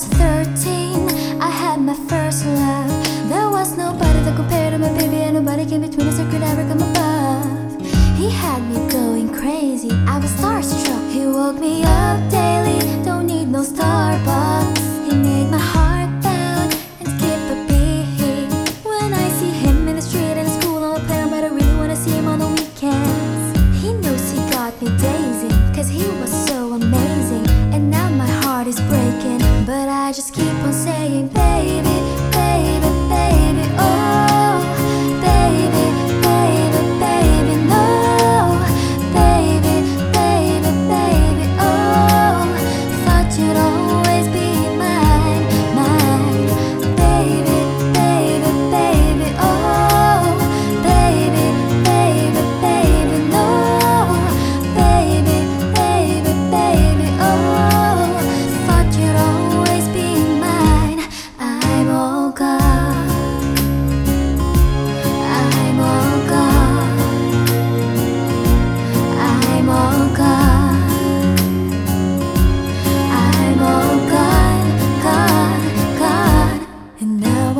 was 13, I had my first love. There was nobody that compared to my baby, and nobody came between us or could ever come above. He had me going crazy, I was starstruck. He woke me up daily. tardes que passei.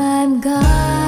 I'm gone.